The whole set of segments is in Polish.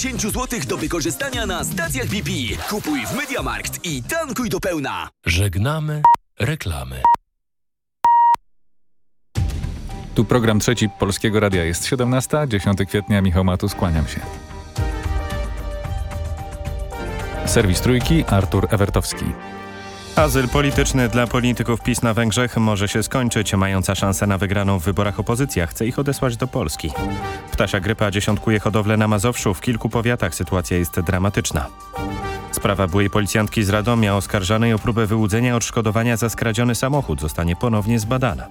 10 zł do wykorzystania na stacjach BP. Kupuj w MediaMarkt i tankuj do pełna. Żegnamy reklamy. Tu program trzeci Polskiego Radia jest 17, 10 kwietnia, Michał Matus, kłaniam się. Serwis Trójki, Artur Ewertowski. Azyl polityczny dla polityków PiS na Węgrzech może się skończyć. Mająca szansę na wygraną w wyborach opozycja chce ich odesłać do Polski. Ptasia grypa dziesiątkuje hodowlę na Mazowszu. W kilku powiatach sytuacja jest dramatyczna. Sprawa byłej policjantki z Radomia oskarżanej o próbę wyłudzenia odszkodowania za skradziony samochód zostanie ponownie zbadana.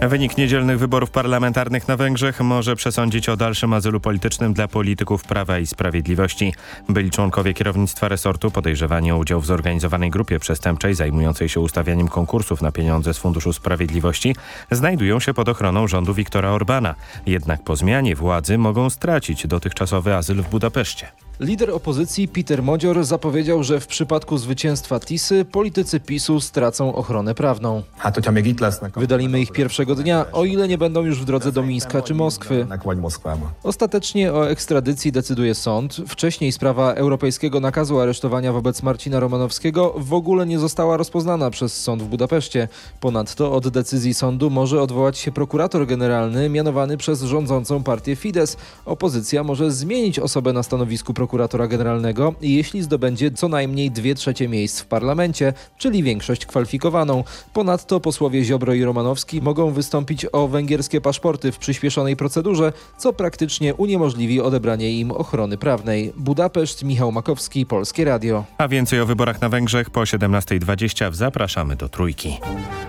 Wynik niedzielnych wyborów parlamentarnych na Węgrzech może przesądzić o dalszym azylu politycznym dla polityków Prawa i Sprawiedliwości. Byli członkowie kierownictwa resortu podejrzewani o udział w zorganizowanej grupie przestępczej zajmującej się ustawianiem konkursów na pieniądze z Funduszu Sprawiedliwości znajdują się pod ochroną rządu Viktora Orbana. Jednak po zmianie władzy mogą stracić dotychczasowy azyl w Budapeszcie. Lider opozycji Peter Modzior zapowiedział, że w przypadku zwycięstwa Tisy politycy PiSu stracą ochronę prawną. Wydalimy ich pierwszego dnia, o ile nie będą już w drodze do Mińska czy Moskwy. Ostatecznie o ekstradycji decyduje sąd. Wcześniej sprawa europejskiego nakazu aresztowania wobec Marcina Romanowskiego w ogóle nie została rozpoznana przez sąd w Budapeszcie. Ponadto od decyzji sądu może odwołać się prokurator generalny mianowany przez rządzącą partię Fidesz. Opozycja może zmienić osobę na stanowisku prokuratora prokuratora generalnego, jeśli zdobędzie co najmniej dwie trzecie miejsc w parlamencie, czyli większość kwalifikowaną. Ponadto posłowie Ziobro i Romanowski mogą wystąpić o węgierskie paszporty w przyspieszonej procedurze, co praktycznie uniemożliwi odebranie im ochrony prawnej. Budapeszt, Michał Makowski, Polskie Radio. A więcej o wyborach na Węgrzech po 17.20 zapraszamy do Trójki.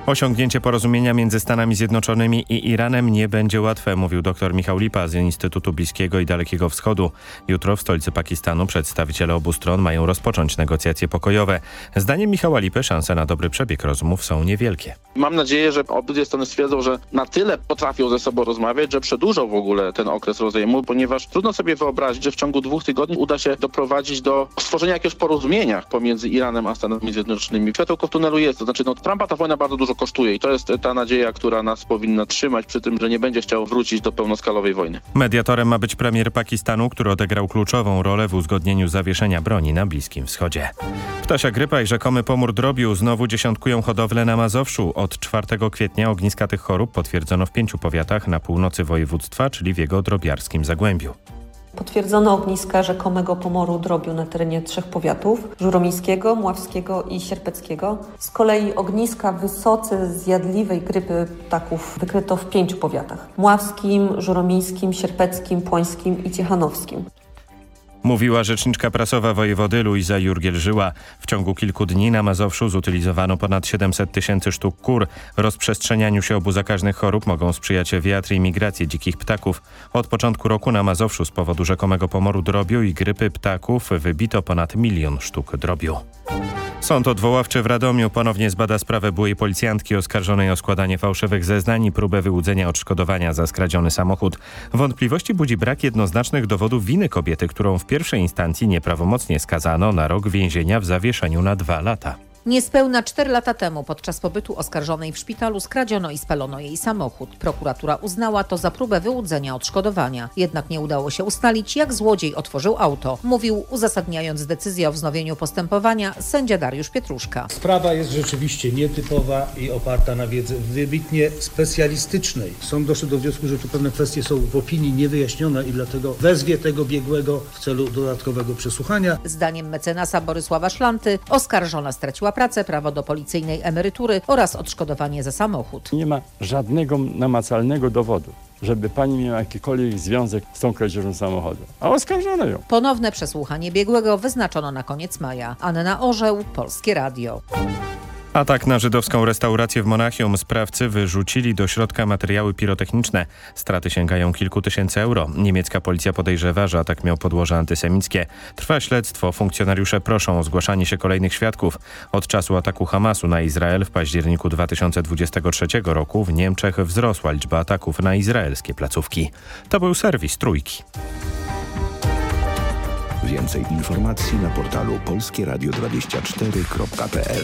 Osiągnięcie porozumienia między Stanami Zjednoczonymi i Iranem nie będzie łatwe, mówił dr Michał Lipa z Instytutu Bliskiego i Dalekiego Wschodu. Jutro w stolicy Pakistanu Pakistanu przedstawiciele obu stron mają rozpocząć negocjacje pokojowe. Zdaniem Michała Lipy szanse na dobry przebieg rozmów są niewielkie. Mam nadzieję, że obydwie strony stwierdzą, że na tyle potrafią ze sobą rozmawiać, że przedłużą w ogóle ten okres rozejmu, ponieważ trudno sobie wyobrazić, że w ciągu dwóch tygodni uda się doprowadzić do stworzenia jakiegoś porozumienia pomiędzy Iranem a Stanami Zjednoczonymi. Światełko w tunelu jest, to znaczy no, Trumpa ta wojna bardzo dużo kosztuje i to jest ta nadzieja, która nas powinna trzymać przy tym, że nie będzie chciał wrócić do pełnoskalowej wojny. Mediatorem ma być premier Pakistanu, który odegrał kluczową rolę w uzgodnieniu zawieszenia broni na Bliskim Wschodzie. Ptasia grypa i rzekomy pomór drobiu znowu dziesiątkują hodowlę na Mazowszu. Od 4 kwietnia ogniska tych chorób potwierdzono w pięciu powiatach na północy województwa, czyli w jego drobiarskim Zagłębiu. Potwierdzono ogniska rzekomego pomoru drobiu na terenie trzech powiatów żuromińskiego, mławskiego i sierpeckiego. Z kolei ogniska wysoce zjadliwej grypy ptaków wykryto w pięciu powiatach. Mławskim, żuromińskim, sierpeckim, płońskim i ciechanowskim. Mówiła rzeczniczka prasowa wojewody Luiza Jurgiel-Żyła. W ciągu kilku dni na Mazowszu zutylizowano ponad 700 tysięcy sztuk kur. Rozprzestrzenianiu się obu zakaźnych chorób mogą sprzyjać wiatry i migracje dzikich ptaków. Od początku roku na Mazowszu z powodu rzekomego pomoru drobiu i grypy ptaków wybito ponad milion sztuk drobiu. Sąd odwoławczy w Radomiu ponownie zbada sprawę byłej policjantki oskarżonej o składanie fałszywych zeznań i próbę wyłudzenia odszkodowania za skradziony samochód. Wątpliwości budzi brak jednoznacznych dowodów winy kobiety, którą w pierwszej instancji nieprawomocnie skazano na rok więzienia w zawieszeniu na dwa lata. Niespełna 4 lata temu podczas pobytu oskarżonej w szpitalu skradziono i spalono jej samochód. Prokuratura uznała to za próbę wyłudzenia odszkodowania. Jednak nie udało się ustalić, jak złodziej otworzył auto. Mówił, uzasadniając decyzję o wznowieniu postępowania, sędzia Dariusz Pietruszka. Sprawa jest rzeczywiście nietypowa i oparta na wiedzy wybitnie specjalistycznej. Sąd doszedł do wniosku, że tu pewne kwestie są w opinii niewyjaśnione i dlatego wezwie tego biegłego w celu dodatkowego przesłuchania. Zdaniem mecenasa Borysława Szlanty oskarżona straciła pracę, prawo do policyjnej emerytury oraz odszkodowanie za samochód. Nie ma żadnego namacalnego dowodu żeby pani miała jakikolwiek związek z tą kradzieżą samochodu. A oskarżono ją. Ponowne przesłuchanie biegłego wyznaczono na koniec maja. Anna Orzeł, Polskie Radio. Atak na żydowską restaurację w Monachium. Sprawcy wyrzucili do środka materiały pirotechniczne. Straty sięgają kilku tysięcy euro. Niemiecka policja podejrzewa, że atak miał podłoże antysemickie. Trwa śledztwo. Funkcjonariusze proszą o zgłaszanie się kolejnych świadków. Od czasu ataku Hamasu na Izrael w październiku 2023 roku w Niemczech wzrosła liczba ataków na izraelskie placówki. To był serwis Trójki. Więcej informacji na portalu polskieradio24.pl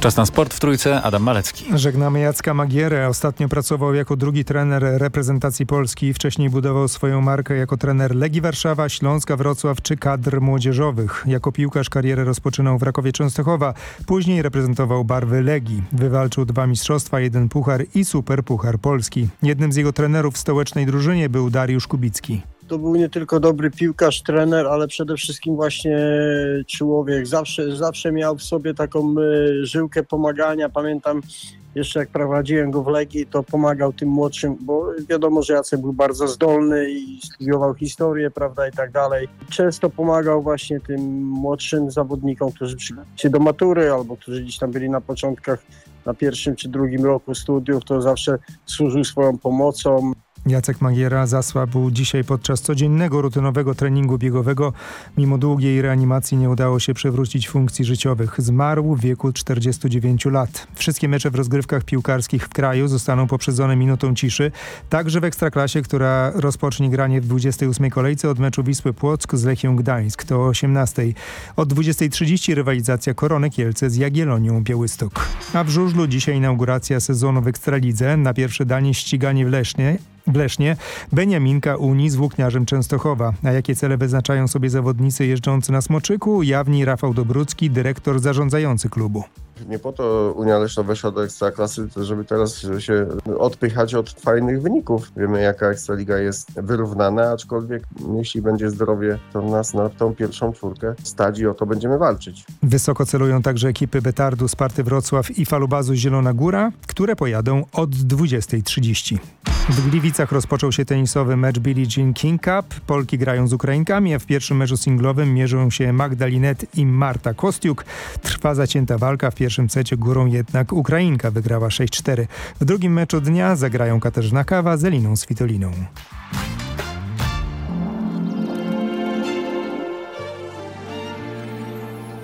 Czas na sport w Trójce, Adam Malecki. Żegnamy Jacka Magierę. Ostatnio pracował jako drugi trener reprezentacji Polski. Wcześniej budował swoją markę jako trener Legii Warszawa, Śląska Wrocław czy kadr młodzieżowych. Jako piłkarz karierę rozpoczynał w Rakowie Częstochowa. Później reprezentował barwy Legii. Wywalczył dwa mistrzostwa, jeden puchar i super puchar Polski. Jednym z jego trenerów w stołecznej drużynie był Dariusz Kubicki to był nie tylko dobry piłkarz, trener, ale przede wszystkim właśnie człowiek. Zawsze, zawsze miał w sobie taką e, żyłkę pomagania. Pamiętam jeszcze jak prowadziłem go w Legii, to pomagał tym młodszym, bo wiadomo, że Jacek był bardzo zdolny i studiował historię, prawda, i tak dalej. Często pomagał właśnie tym młodszym zawodnikom, którzy przyszli do matury albo którzy gdzieś tam byli na początkach, na pierwszym czy drugim roku studiów, to zawsze służył swoją pomocą. Jacek Magiera zasłabł dzisiaj podczas codziennego rutynowego treningu biegowego. Mimo długiej reanimacji nie udało się przywrócić funkcji życiowych. Zmarł w wieku 49 lat. Wszystkie mecze w rozgrywkach piłkarskich w kraju zostaną poprzedzone minutą ciszy. Także w Ekstraklasie, która rozpocznie granie w 28 kolejce od meczu Wisły Płock z Lechią Gdańsk. To o 18. Od 20.30 rywalizacja Korony Kielce z Jagiellonią Białystok. A w Żużlu dzisiaj inauguracja sezonu w Ekstralidze. Na pierwsze danie ściganie w Lesznie w Lesznie Beniaminka Unii z włókniarzem Częstochowa. A jakie cele wyznaczają sobie zawodnicy jeżdżący na Smoczyku? Jawni Rafał Dobrucki, dyrektor zarządzający klubu. Nie po to Unia Leszno weszła do Ekstraklasy, żeby teraz się odpychać od fajnych wyników. Wiemy jaka Ekstraliga jest wyrównana, aczkolwiek jeśli będzie zdrowie, to nas na tą pierwszą czwórkę stać i o to będziemy walczyć. Wysoko celują także ekipy Betardu, Sparty Wrocław i Falubazu Zielona Góra, które pojadą od 20.30. W Gliwicach rozpoczął się tenisowy mecz Billie Jean King Cup. Polki grają z Ukrainkami, a w pierwszym meczu singlowym mierzą się Magda Linet i Marta Kostiuk. Trwa zacięta walka w pierwszym secie górą jednak Ukrainka wygrała 6-4. W drugim meczu dnia zagrają Katarzyna Kawa z Eliną Svitoliną.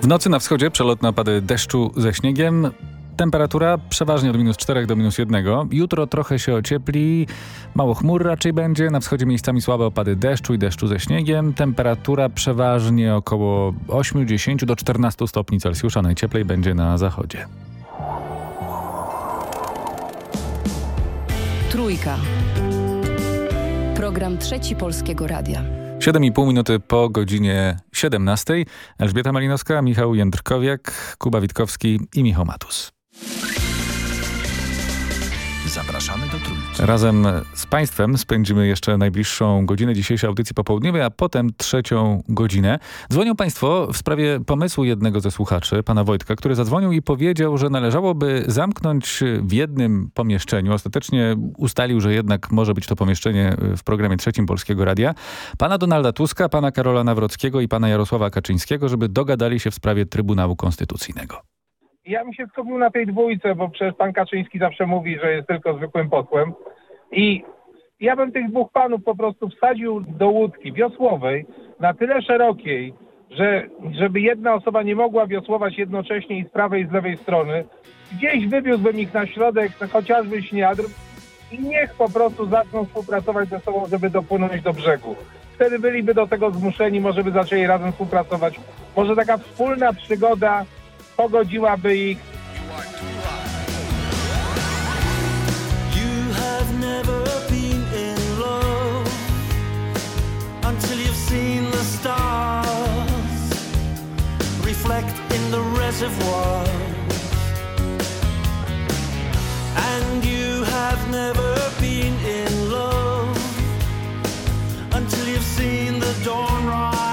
W nocy na wschodzie przelotne opady deszczu ze śniegiem. Temperatura przeważnie od minus 4 do minus 1. Jutro trochę się ociepli, mało chmur raczej będzie, na wschodzie miejscami słabe opady deszczu i deszczu ze śniegiem. Temperatura przeważnie około 8-10 do 14 stopni Celsjusza, najcieplej będzie na zachodzie. Trójka. Program Trzeci Polskiego Radia. 7,5 minuty po godzinie 17. Elżbieta Malinowska, Michał Jędrkowiak, Kuba Witkowski i Michał Matus. Zapraszamy do Trójki. Razem z Państwem spędzimy jeszcze najbliższą godzinę dzisiejszej audycji popołudniowej, a potem trzecią godzinę. Dzwonią Państwo w sprawie pomysłu jednego ze słuchaczy, pana Wojtka, który zadzwonił i powiedział, że należałoby zamknąć w jednym pomieszczeniu. Ostatecznie ustalił, że jednak może być to pomieszczenie w programie trzecim Polskiego Radia. Pana Donalda Tuska, pana Karola Nawrockiego i pana Jarosława Kaczyńskiego, żeby dogadali się w sprawie Trybunału Konstytucyjnego. Ja mi się skupił na tej dwójce, bo przecież pan Kaczyński zawsze mówi, że jest tylko zwykłym posłem. I ja bym tych dwóch panów po prostu wsadził do łódki wiosłowej na tyle szerokiej, że żeby jedna osoba nie mogła wiosłować jednocześnie i z prawej i z lewej strony, gdzieś wywiózłbym ich na środek, chociażby śniadr i niech po prostu zaczną współpracować ze sobą, żeby dopłynąć do brzegu. Wtedy byliby do tego zmuszeni, może by zaczęli razem współpracować. Może taka wspólna przygoda pogodziłaby ich. reflect in the reservoir. And you have never been in love until you've seen the dawn rise.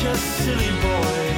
Such a silly boy.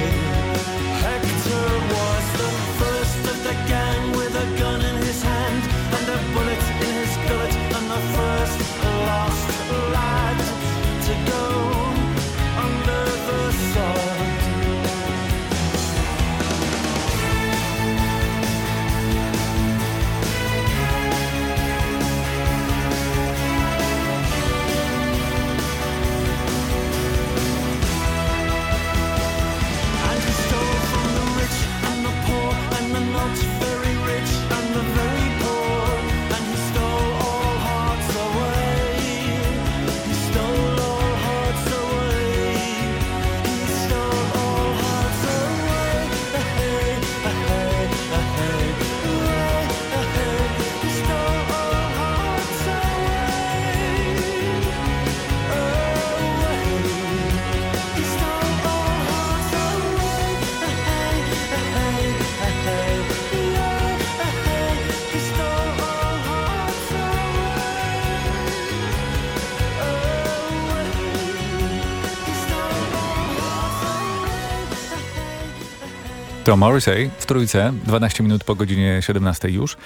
To Morrissey w Trójce, 12 minut po godzinie 17 już.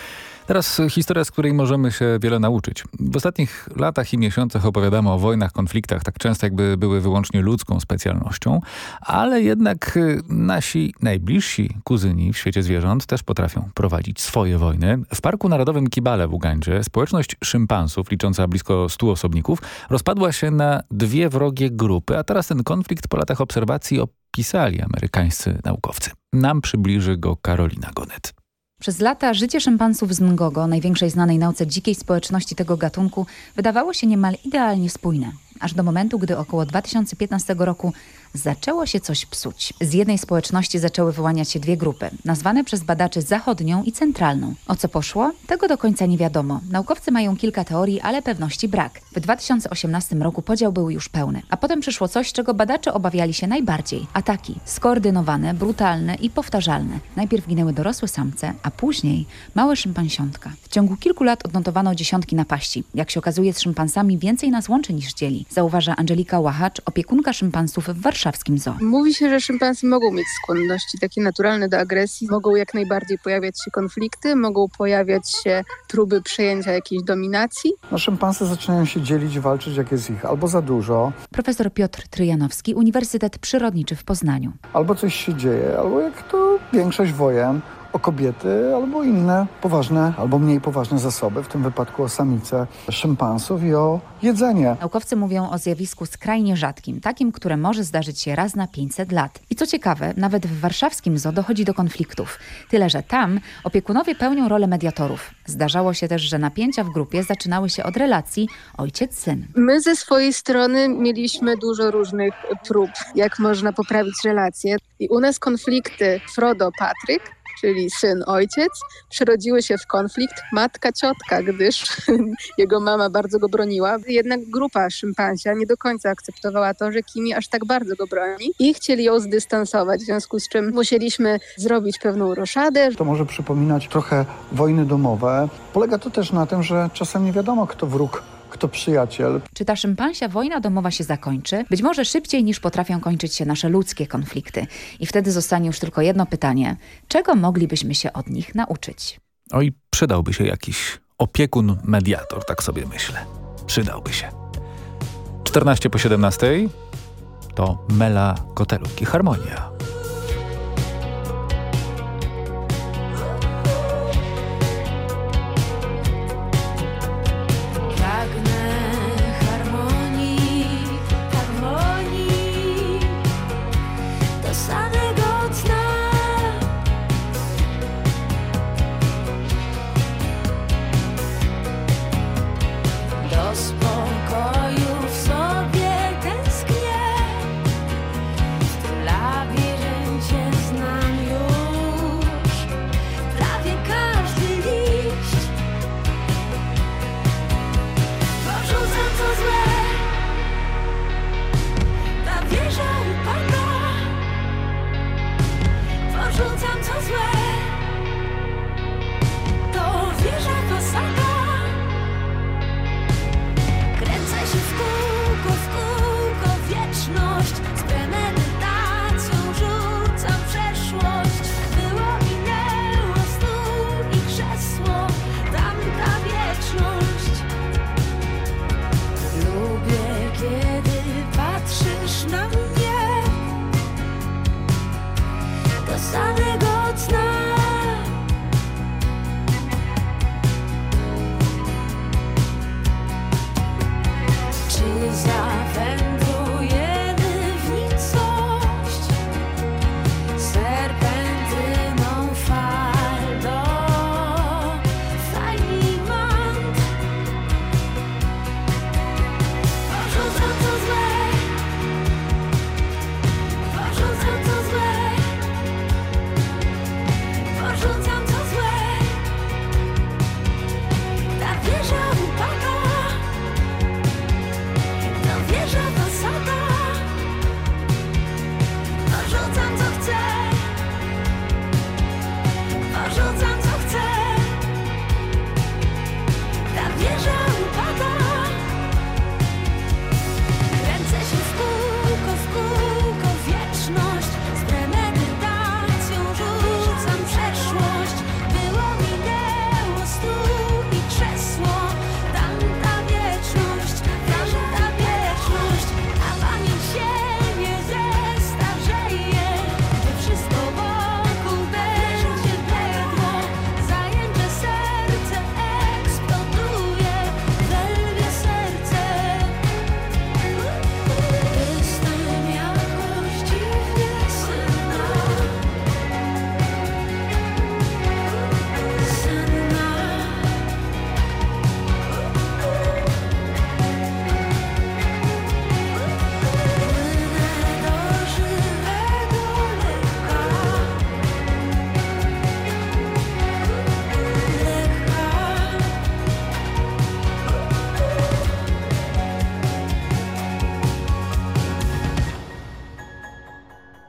Teraz historia, z której możemy się wiele nauczyć. W ostatnich latach i miesiącach opowiadamy o wojnach, konfliktach, tak często jakby były wyłącznie ludzką specjalnością, ale jednak y, nasi najbliżsi kuzyni w świecie zwierząt też potrafią prowadzić swoje wojny. W Parku Narodowym Kibale w Ugandzie społeczność szympansów, licząca blisko 100 osobników, rozpadła się na dwie wrogie grupy, a teraz ten konflikt po latach obserwacji opisali amerykańscy naukowcy. Nam przybliży go Karolina Gonet. Przez lata życie szympansów z Ngogo, największej znanej nauce dzikiej społeczności tego gatunku, wydawało się niemal idealnie spójne. Aż do momentu, gdy około 2015 roku zaczęło się coś psuć. Z jednej społeczności zaczęły wyłaniać się dwie grupy, nazwane przez badaczy zachodnią i centralną. O co poszło? Tego do końca nie wiadomo. Naukowcy mają kilka teorii, ale pewności brak. W 2018 roku podział był już pełny, a potem przyszło coś, czego badacze obawiali się najbardziej. Ataki. Skoordynowane, brutalne i powtarzalne. Najpierw ginęły dorosłe samce, a później małe szympansiątka. W ciągu kilku lat odnotowano dziesiątki napaści. Jak się okazuje, z szympansami więcej nas łączy niż dzieli, zauważa Angelika Łachacz, opiekunka szympansów w warszawskim zoo. Mówi się, że szympansy mogą mieć skłonności takie naturalne do agresji, mogą jak najbardziej pojawiać się konflikty, mogą pojawiać się próby przejęcia jakiejś dominacji. No, szympansy zaczynają się dzielić, walczyć jak jest ich albo za dużo, Profesor Piotr Tryjanowski, Uniwersytet Przyrodniczy w Poznaniu. albo coś się dzieje, albo jak to większość wojen o kobiety albo inne poważne albo mniej poważne zasoby, w tym wypadku o samice szympansów i o jedzenie. Naukowcy mówią o zjawisku skrajnie rzadkim, takim, które może zdarzyć się raz na 500 lat. I co ciekawe, nawet w warszawskim zoo dochodzi do konfliktów. Tyle, że tam opiekunowie pełnią rolę mediatorów. Zdarzało się też, że napięcia w grupie zaczynały się od relacji ojciec-syn. My ze swojej strony mieliśmy dużo różnych prób, jak można poprawić relacje. I u nas konflikty Frodo-Patryk, czyli syn-ojciec, przerodziły się w konflikt matka-ciotka, gdyż jego mama bardzo go broniła. Jednak grupa szympansia nie do końca akceptowała to, że Kimi aż tak bardzo go broni i chcieli ją zdystansować, w związku z czym musieliśmy zrobić pewną roszadę. To może przypominać trochę wojny domowe. Polega to też na tym, że czasem nie wiadomo, kto wróg, kto przyjaciel. Czy ta szympansia wojna domowa się zakończy? Być może szybciej niż potrafią kończyć się nasze ludzkie konflikty. I wtedy zostanie już tylko jedno pytanie. Czego moglibyśmy się od nich nauczyć? Oj, przydałby się jakiś opiekun, mediator, tak sobie myślę. Przydałby się. 14 po 17 to Mela Koteluk i Harmonia.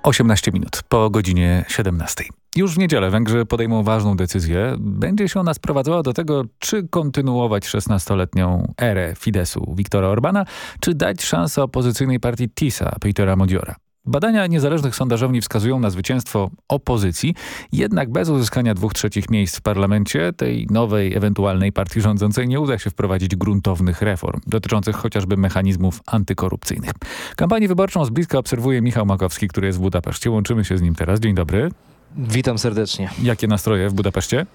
18 minut po godzinie 17. Już w niedzielę Węgrzy podejmą ważną decyzję. Będzie się ona sprowadzała do tego, czy kontynuować 16-letnią erę Fidesu Viktora Orbana, czy dać szansę opozycyjnej partii TISA Petera Modiora. Badania niezależnych sondażowni wskazują na zwycięstwo opozycji, jednak bez uzyskania dwóch trzecich miejsc w parlamencie tej nowej, ewentualnej partii rządzącej nie uda się wprowadzić gruntownych reform, dotyczących chociażby mechanizmów antykorupcyjnych. Kampanię wyborczą z bliska obserwuje Michał Makowski, który jest w Budapeszcie. Łączymy się z nim teraz. Dzień dobry. Witam serdecznie. Jakie nastroje w Budapeszcie?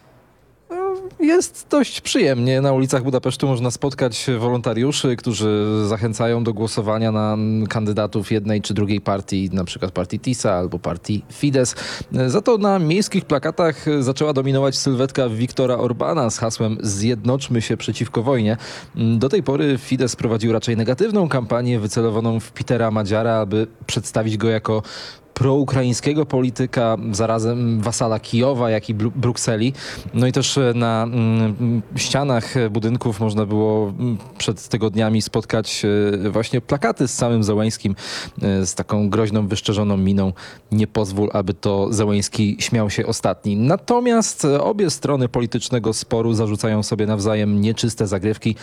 Jest dość przyjemnie. Na ulicach Budapesztu można spotkać wolontariuszy, którzy zachęcają do głosowania na kandydatów jednej czy drugiej partii, na przykład partii TISA albo partii Fidesz. Za to na miejskich plakatach zaczęła dominować sylwetka Viktora Orbana z hasłem Zjednoczmy się przeciwko wojnie. Do tej pory Fidesz prowadził raczej negatywną kampanię wycelowaną w Petera Madziara, aby przedstawić go jako proukraińskiego polityka, zarazem wasala Kijowa, jak i Bru Brukseli. No i też na mm, ścianach budynków można było mm, przed tygodniami spotkać e, właśnie plakaty z samym Zełęskim, e, z taką groźną, wyszczerzoną miną. Nie pozwól, aby to Zełęski śmiał się ostatni. Natomiast obie strony politycznego sporu zarzucają sobie nawzajem nieczyste zagrywki.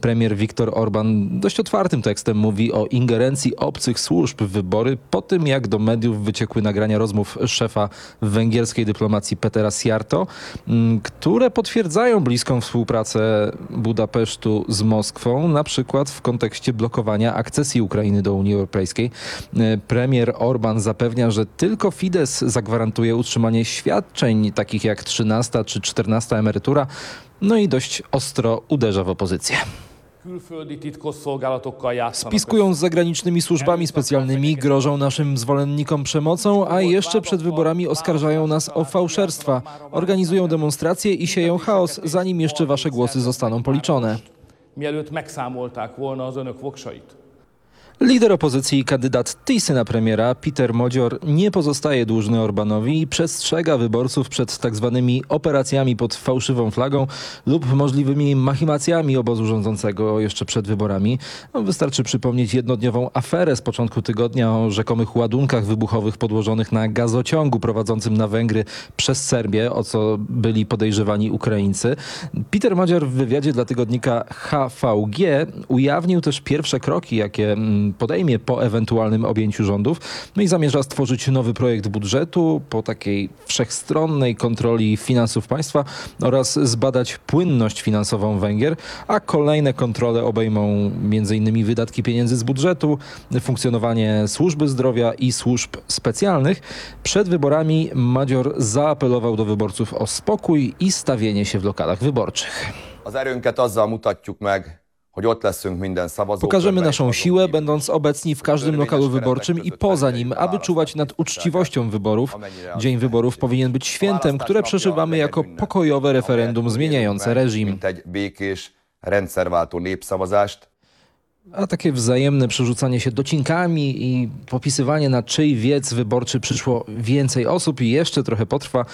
Premier Viktor Orban dość otwartym tekstem mówi o ingerencji obcych służb w wybory po tym, jak do mediów wyciekły nagrania rozmów szefa węgierskiej dyplomacji Petera Siarto, m, które potwierdzają bliską współpracę Budapesztu z Moskwą, na przykład w kontekście blokowania akcesji Ukrainy do Unii Europejskiej. E, Premier Orban zapewnia, że tylko Fidesz zagwarantuje utrzymanie świadczeń takich jak 13 czy 14 emerytura, no i dość ostro uderza w opozycję. Spiskują z zagranicznymi służbami specjalnymi, grożą naszym zwolennikom przemocą, a jeszcze przed wyborami oskarżają nas o fałszerstwa. Organizują demonstracje i sieją chaos, zanim jeszcze wasze głosy zostaną policzone. mielőtt megszámolták volna az önök voksait. Lider opozycji i kandydat Tisy na premiera, Peter Modzior, nie pozostaje dłużny Orbanowi i przestrzega wyborców przed tak zwanymi operacjami pod fałszywą flagą lub możliwymi machinacjami obozu rządzącego jeszcze przed wyborami. No, wystarczy przypomnieć jednodniową aferę z początku tygodnia o rzekomych ładunkach wybuchowych podłożonych na gazociągu prowadzącym na Węgry przez Serbię, o co byli podejrzewani Ukraińcy. Peter Modzior w wywiadzie dla tygodnika HVG ujawnił też pierwsze kroki, jakie mm, podejmie po ewentualnym objęciu rządów. No i zamierza stworzyć nowy projekt budżetu po takiej wszechstronnej kontroli finansów państwa oraz zbadać płynność finansową Węgier, a kolejne kontrole obejmą m.in. wydatki pieniędzy z budżetu, funkcjonowanie służby zdrowia i służb specjalnych. Przed wyborami Madzior zaapelował do wyborców o spokój i stawienie się w lokalach wyborczych. Az erőnket azzal mutatjuk meg, Pokażemy naszą siłę, będąc obecni w każdym lokalu wyborczym i poza nim, aby czuwać nad uczciwością wyborów. Dzień wyborów powinien być świętem, które przeżywamy jako pokojowe referendum zmieniające reżim. A takie wzajemne przerzucanie się docinkami i popisywanie na czyj wiec wyborczy przyszło więcej osób i jeszcze trochę potrwa.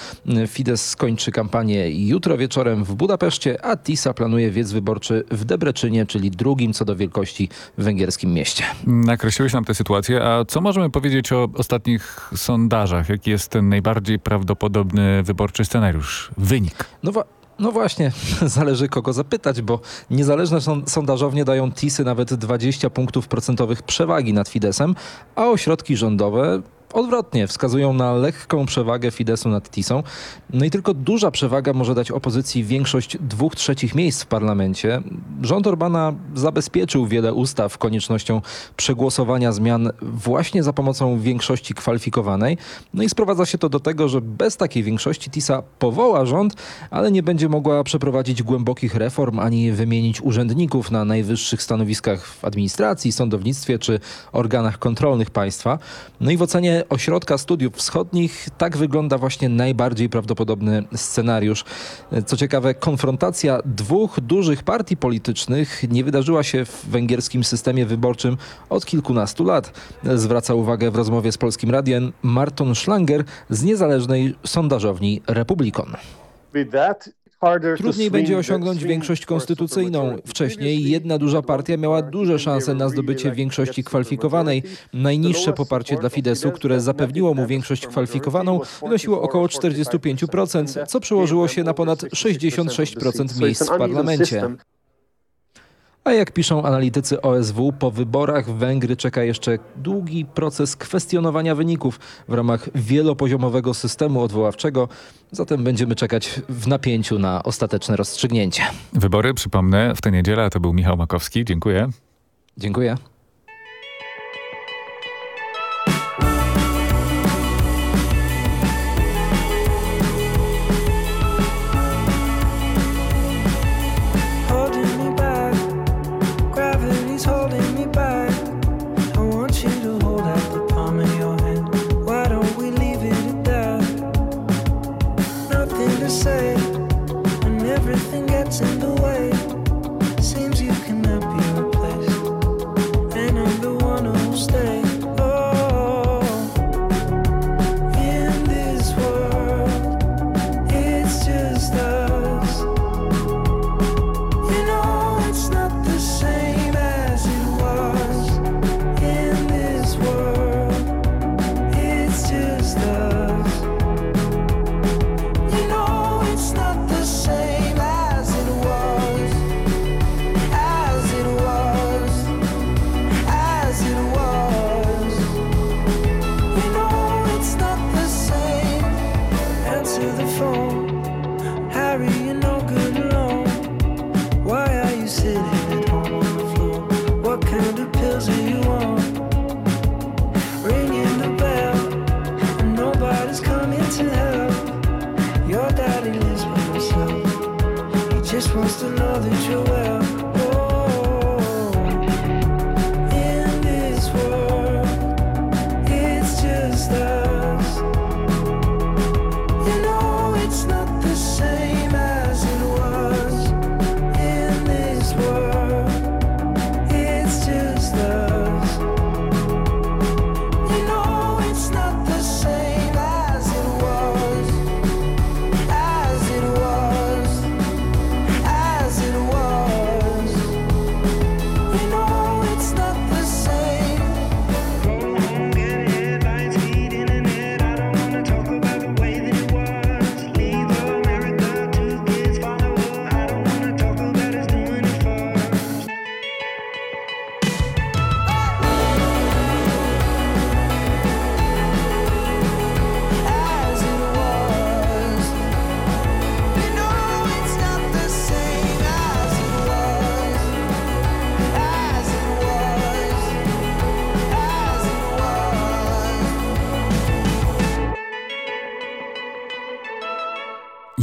Fidesz skończy kampanię jutro wieczorem w Budapeszcie, a TISA planuje wiec wyborczy w Debreczynie, czyli drugim co do wielkości węgierskim mieście. Nakreśliłeś nam tę sytuację, a co możemy powiedzieć o ostatnich sondażach? Jaki jest ten najbardziej prawdopodobny wyborczy scenariusz? Wynik. No, no właśnie, zależy kogo zapytać, bo niezależne sondażownie dają TISy nawet 20 punktów procentowych przewagi nad Fidesem, a ośrodki rządowe odwrotnie wskazują na lekką przewagę Fidesu nad TISą. No i tylko duża przewaga może dać opozycji większość dwóch trzecich miejsc w parlamencie. Rząd Orbana zabezpieczył wiele ustaw koniecznością przegłosowania zmian właśnie za pomocą większości kwalifikowanej. No i sprowadza się to do tego, że bez takiej większości TISA powoła rząd, ale nie będzie mogła przeprowadzić głębokich reform ani wymienić urzędników na najwyższych stanowiskach w administracji, sądownictwie czy organach kontrolnych państwa. No i w ocenie Ośrodka Studiów Wschodnich tak wygląda właśnie najbardziej prawdopodobny scenariusz. Co ciekawe, konfrontacja dwóch dużych partii politycznych nie wydarzyła się w węgierskim systemie wyborczym od kilkunastu lat. Zwraca uwagę w rozmowie z Polskim Radiem Marton Schlanger z niezależnej sondażowni Republikon. Trudniej będzie osiągnąć większość konstytucyjną. Wcześniej jedna duża partia miała duże szanse na zdobycie większości kwalifikowanej. Najniższe poparcie dla Fidesu, które zapewniło mu większość kwalifikowaną, wynosiło około 45%, co przełożyło się na ponad 66% miejsc w parlamencie. A jak piszą analitycy OSW, po wyborach Węgry czeka jeszcze długi proces kwestionowania wyników w ramach wielopoziomowego systemu odwoławczego. Zatem będziemy czekać w napięciu na ostateczne rozstrzygnięcie. Wybory, przypomnę, w tę niedzielę, to był Michał Makowski. Dziękuję. Dziękuję.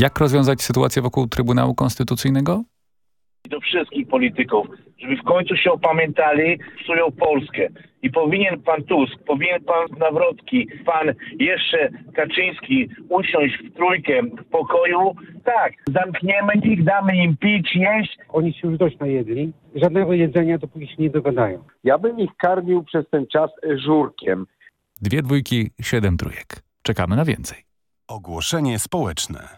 Jak rozwiązać sytuację wokół Trybunału Konstytucyjnego? do wszystkich polityków, żeby w końcu się opamiętali, psują Polskę. I powinien pan Tusk, powinien pan Nawrotki, pan jeszcze Kaczyński usiąść w trójkę w pokoju. Tak, zamkniemy ich, damy im pić, jeść. Oni się już dość najedli. Żadnego jedzenia, dopóki się nie dogadają. Ja bym ich karmił przez ten czas żurkiem. Dwie dwójki, siedem trójek. Czekamy na więcej. Ogłoszenie społeczne.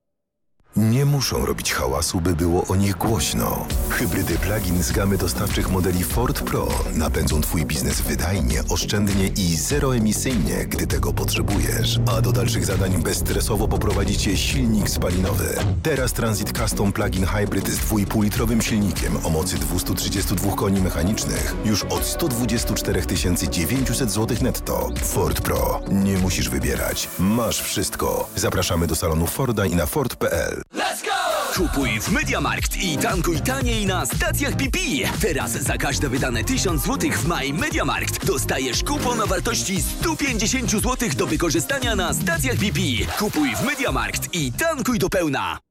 Nie muszą robić hałasu, by było o nich głośno. Hybrydy plug-in z gamy dostawczych modeli Ford Pro napędzą Twój biznes wydajnie, oszczędnie i zeroemisyjnie, gdy tego potrzebujesz. A do dalszych zadań bezstresowo poprowadzi Cię silnik spalinowy. Teraz Transit Custom Plug-in Hybrid z 2,5-litrowym silnikiem o mocy 232 koni mechanicznych już od 124 900 zł netto. Ford Pro. Nie musisz wybierać. Masz wszystko. Zapraszamy do salonu Forda i na Ford.pl. Kupuj w Mediamarkt i tankuj taniej na stacjach BP. Teraz za każde wydane 1000 zł w maj Mediamarkt dostajesz kupon o wartości 150 zł do wykorzystania na stacjach BP. Kupuj w Mediamarkt i tankuj do pełna.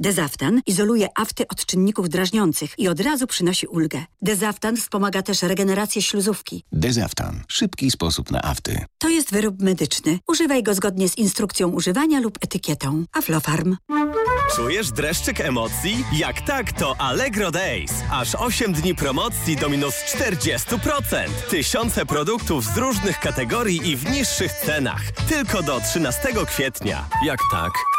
Dezaftan izoluje afty od czynników drażniących i od razu przynosi ulgę. Dezaftan wspomaga też regenerację śluzówki. Dezaftan. Szybki sposób na afty. To jest wyrób medyczny. Używaj go zgodnie z instrukcją używania lub etykietą. Aflofarm. Czujesz dreszczyk emocji? Jak tak, to Allegro Days. Aż 8 dni promocji do minus 40%. Tysiące produktów z różnych kategorii i w niższych cenach. Tylko do 13 kwietnia. Jak tak,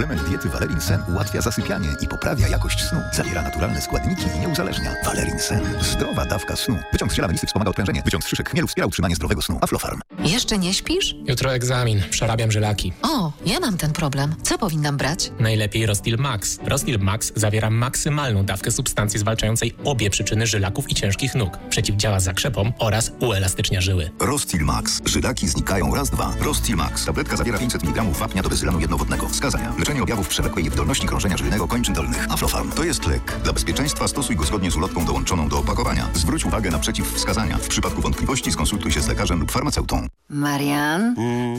Suplement diety Valerin Sen ułatwia zasypianie i poprawia jakość snu. Zawiera naturalne składniki i nie uzależnia. Valerin Sen. Zdrowa dawka snu. Wyciąg z ziela melisy wspomaga odprężenie. Wyciąg z szyszek chmielu wspiera utrzymanie zdrowego snu. Aflofarm. Jeszcze nie śpisz? Jutro egzamin. Przerabiam żylaki. O, ja mam ten problem. Co powinnam brać? Najlepiej Rostil Max. Rostil Max zawiera maksymalną dawkę substancji zwalczającej obie przyczyny żylaków i ciężkich nóg. Przeciwdziała zakrzepom oraz uelastycznia żyły. Rostil Max. Żylaki znikają raz, dwa. Rostil Max. Tabletka zawiera 500 mg wapnia do bezylanu jednowodnego. Wskazania. Leczenie objawów przewlekłej niewydolności krążenia żylnego kończyn dolnych. Aflofarm. To jest lek. Dla bezpieczeństwa stosuj go zgodnie z ulotką dołączoną do opakowania. Zwróć uwagę na przeciwwskazania. W przypadku wątpliwości skonsultuj się z lekarzem lub farmaceutą. Marian,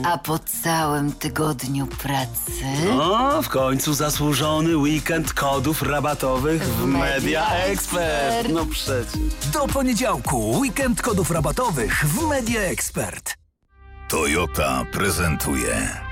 a po całym tygodniu pracy... No, w końcu zasłużony weekend kodów rabatowych w Media Expert. No przecież. Do poniedziałku weekend kodów rabatowych w Media Expert. Toyota prezentuje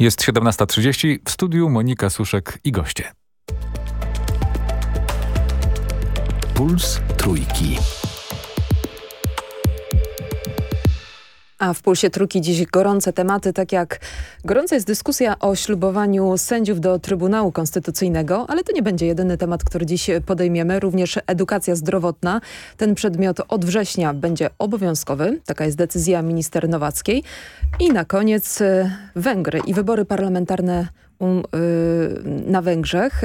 Jest 17.30, w studiu Monika Suszek i goście. Puls Trójki. A w Pulsie Trójki dziś gorące tematy, tak jak gorąca jest dyskusja o ślubowaniu sędziów do Trybunału Konstytucyjnego, ale to nie będzie jedyny temat, który dziś podejmiemy. Również edukacja zdrowotna. Ten przedmiot od września będzie obowiązkowy. Taka jest decyzja minister Nowackiej. I na koniec y, Węgry i wybory parlamentarne y, na Węgrzech.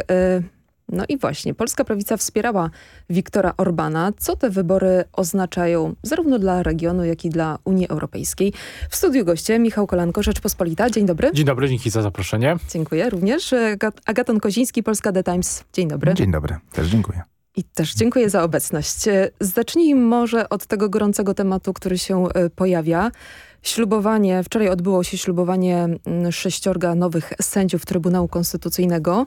No i właśnie, polska prawica wspierała Viktora Orbana. Co te wybory oznaczają zarówno dla regionu, jak i dla Unii Europejskiej? W studiu goście Michał Kolanko, Rzeczpospolita. Dzień dobry. Dzień dobry, dzięki za zaproszenie. Dziękuję również. Agat Agaton Koziński, Polska The Times. Dzień dobry. Dzień dobry, też dziękuję. I też dziękuję za obecność. Zacznijmy może od tego gorącego tematu, który się y, pojawia. Ślubowanie, wczoraj odbyło się ślubowanie mm, sześciorga nowych sędziów Trybunału Konstytucyjnego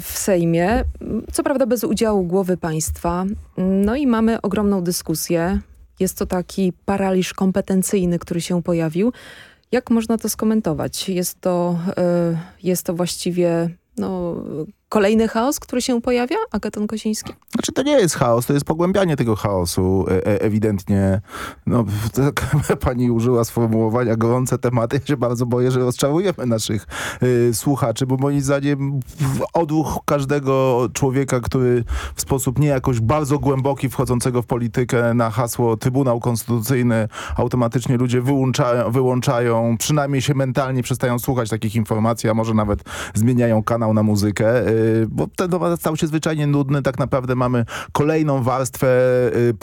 w Sejmie, co prawda bez udziału głowy państwa. No i mamy ogromną dyskusję. Jest to taki paraliż kompetencyjny, który się pojawił. Jak można to skomentować? Jest to, jest to właściwie no, kolejny chaos, który się pojawia? Agaton Kosiński? Znaczy to nie jest chaos, to jest pogłębianie tego chaosu. E ewidentnie, no tak, pani użyła sformułowania gorące tematy. Ja się bardzo boję, że rozczarujemy naszych y, słuchaczy, bo moim zdaniem odruch każdego człowieka, który w sposób nie jakoś bardzo głęboki wchodzącego w politykę na hasło Trybunał Konstytucyjny automatycznie ludzie wyłączają, wyłączają przynajmniej się mentalnie przestają słuchać takich informacji, a może nawet zmieniają kanał na muzykę. Y, bo ten temat stał się zwyczajnie nudny. Tak naprawdę mamy kolejną warstwę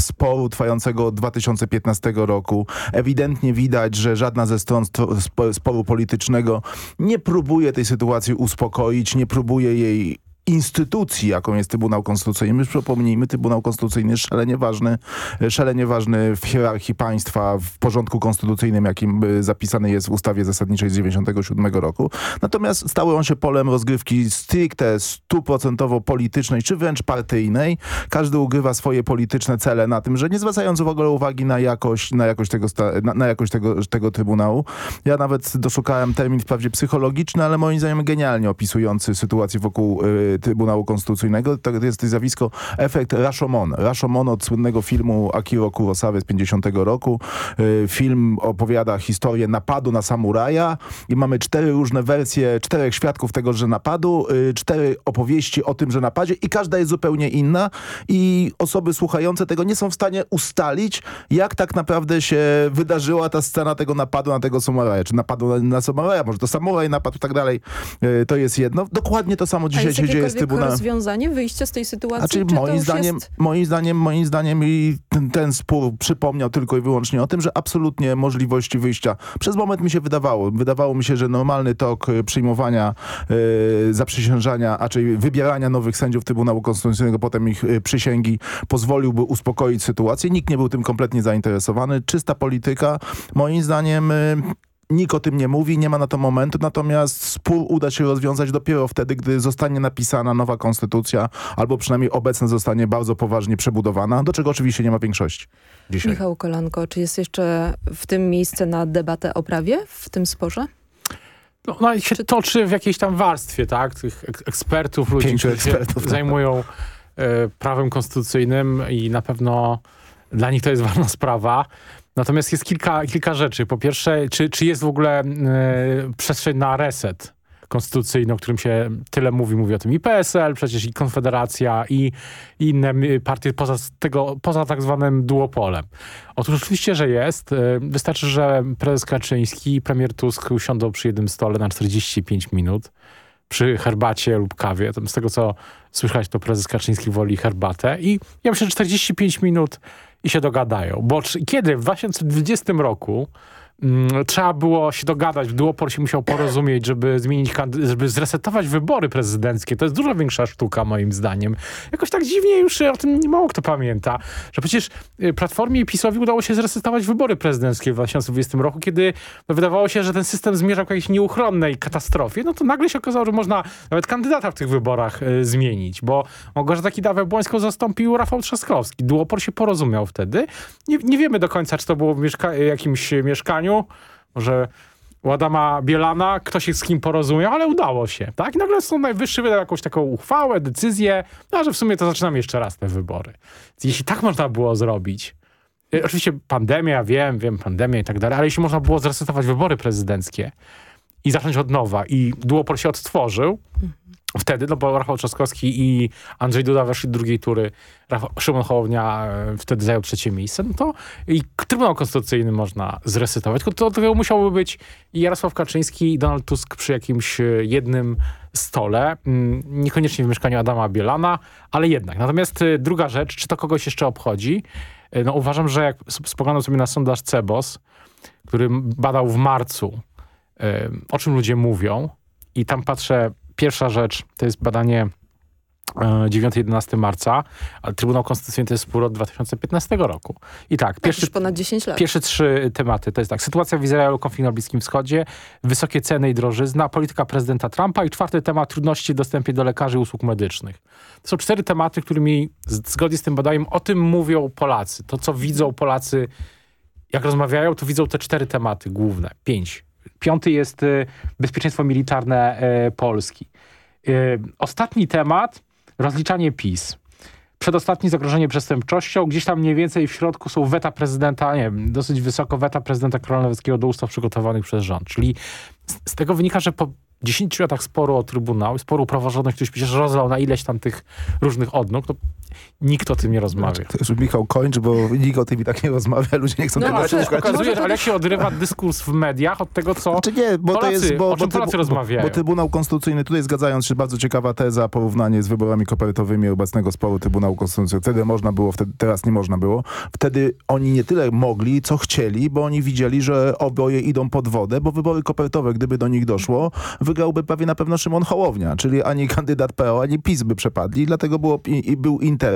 sporu trwającego od 2015 roku. Ewidentnie widać, że żadna ze stron sporu politycznego nie próbuje tej sytuacji uspokoić, nie próbuje jej instytucji, jaką jest Trybunał Konstytucyjny. My przypomnijmy, Trybunał Konstytucyjny jest szalenie ważny, szalenie ważny w hierarchii państwa, w porządku konstytucyjnym, jakim y, zapisany jest w ustawie zasadniczej z 97 roku. Natomiast stały on się polem rozgrywki stricte stuprocentowo politycznej, czy wręcz partyjnej. Każdy ugrywa swoje polityczne cele na tym, że nie zwracając w ogóle uwagi na jakość, na jakość, tego, na, na jakość tego, tego Trybunału. Ja nawet doszukałem termin wprawdzie psychologiczny, ale moim zdaniem genialnie opisujący sytuację wokół y, Trybunału Konstytucyjnego. To jest zjawisko efekt Rashomon. Rashomon od słynnego filmu Akiro Kurosawy z 50 roku. Y, film opowiada historię napadu na samuraja i mamy cztery różne wersje, czterech świadków tegoże napadu, y, cztery opowieści o tym, że napadzie i każda jest zupełnie inna i osoby słuchające tego nie są w stanie ustalić, jak tak naprawdę się wydarzyła ta scena tego napadu na tego samuraja, czy napadu na, na samuraja, może to samuraj napadł i tak dalej. Y, to jest jedno. Dokładnie to samo dzisiaj się dzieje z Trybunałem. rozwiązanie, wyjście z tej sytuacji? Znaczy, czy moim zdaniem, jest... moim zdaniem, moim zdaniem i ten, ten spór przypomniał tylko i wyłącznie o tym, że absolutnie możliwości wyjścia. Przez moment mi się wydawało. Wydawało mi się, że normalny tok y, przyjmowania, yy, zaprzysiężania, a czyli wybierania nowych sędziów Trybunału Konstytucyjnego, potem ich y, przysięgi pozwoliłby uspokoić sytuację. Nikt nie był tym kompletnie zainteresowany. Czysta polityka. Moim zdaniem y, Nikt o tym nie mówi, nie ma na to momentu, natomiast spór uda się rozwiązać dopiero wtedy, gdy zostanie napisana nowa konstytucja, albo przynajmniej obecna zostanie bardzo poważnie przebudowana, do czego oczywiście nie ma większości dzisiaj. Michał Kolanko, czy jest jeszcze w tym miejsce na debatę o prawie w tym sporze? No, no i się czy... toczy w jakiejś tam warstwie, tak? Tych ekspertów, ludzi, Pięciu którzy ekspertów, się zajmują e, prawem konstytucyjnym i na pewno dla nich to jest ważna sprawa. Natomiast jest kilka, kilka rzeczy. Po pierwsze, czy, czy jest w ogóle y, przestrzeń na reset konstytucyjny, o którym się tyle mówi, mówi o tym i PSL, przecież i Konfederacja i, i inne partie poza, tego, poza tak zwanym duopolem. Otóż oczywiście, że jest. Wystarczy, że prezes Kaczyński i premier Tusk usiądą przy jednym stole na 45 minut przy herbacie lub kawie. Z tego, co słychać, to prezes Kaczyński woli herbatę i ja myślę, że 45 minut i się dogadają. Bo kiedy w 2020 roku trzeba było się dogadać, duopol się musiał porozumieć, żeby zmienić, żeby zresetować wybory prezydenckie. To jest dużo większa sztuka moim zdaniem. Jakoś tak dziwnie już o tym mało kto pamięta, że przecież y, Platformie i PiSowi udało się zresetować wybory prezydenckie w 2020 roku, kiedy wydawało się, że ten system zmierza ku jakiejś nieuchronnej katastrofie, no to nagle się okazało, że można nawet kandydata w tych wyborach y, zmienić, bo Małgorzata Kidawę-Błońską zastąpił Rafał Trzaskowski. Duopol się porozumiał wtedy. Nie, nie wiemy do końca, czy to było w mieszka jakimś mieszkaniu, może u Bielana, ktoś się z kim porozumiał, ale udało się, tak? I nagle Sąd Najwyższy wydał jakąś taką uchwałę, decyzję, no, że w sumie to zaczynamy jeszcze raz te wybory. Jeśli tak można było zrobić, y, oczywiście pandemia, wiem, wiem, pandemia i tak dalej, ale jeśli można było zresetować wybory prezydenckie i zacząć od nowa i duopol się odtworzył, wtedy, no bo Rafał Trzaskowski i Andrzej Duda weszli do drugiej tury, Rafał, Szymon Hołownia e, wtedy zajął trzecie miejsce, no to i Trybunał Konstytucyjny można zresetować, tylko to, to musiałby być i Jarosław Kaczyński i Donald Tusk przy jakimś e, jednym stole, mm, niekoniecznie w mieszkaniu Adama Bielana, ale jednak. Natomiast e, druga rzecz, czy to kogoś jeszcze obchodzi? No uważam, że jak spoglądam sobie na sondaż CEBOS, który badał w marcu, o czym ludzie mówią i tam patrzę Pierwsza rzecz to jest badanie 9-11 e, marca, ale Trybunał Konstytucyjny to jest spór od 2015 roku. I tak, tak pierwszy, ponad 10 lat. pierwsze trzy tematy to jest tak, sytuacja w Izraelu, konflikt na Bliskim Wschodzie, wysokie ceny i drożyzna, polityka prezydenta Trumpa i czwarty temat, trudności w dostępie do lekarzy i usług medycznych. To są cztery tematy, którymi zgodnie z tym badaniem o tym mówią Polacy. To, co widzą Polacy, jak rozmawiają, to widzą te cztery tematy główne, pięć Piąty jest y, bezpieczeństwo militarne y, Polski. Y, ostatni temat, rozliczanie PiS. Przedostatni zagrożenie przestępczością. Gdzieś tam mniej więcej w środku są weta prezydenta, nie dosyć wysoko weta prezydenta Królewskiego do ustaw przygotowanych przez rząd. Czyli z, z tego wynika, że po 10 latach sporu o Trybunał, sporu praworządnych, który przecież rozlał na ileś tam tych różnych odnóg, to nikt o tym nie rozmawia. To już Michał kończ, bo nikt o tym i tak nie rozmawia, ludzie nie chcą No tego ale ale jak się odrywa dyskurs w mediach od tego, co Czy nie, bo Polacy, to jest, bo, o czym bo, Polacy bo, rozmawiają. bo Trybunał Konstytucyjny, tutaj zgadzając się, bardzo ciekawa teza, porównanie z wyborami kopertowymi obecnego sporu Trybunału Konstytucyjnego. Wtedy można było, wtedy, teraz nie można było. Wtedy oni nie tyle mogli, co chcieli, bo oni widzieli, że oboje idą pod wodę, bo wybory kopertowe, gdyby do nich doszło, wygrałby prawie na pewno Szymon Hołownia, czyli ani kandydat PO, ani PiS by przepadli, dlatego było, i, i był interes.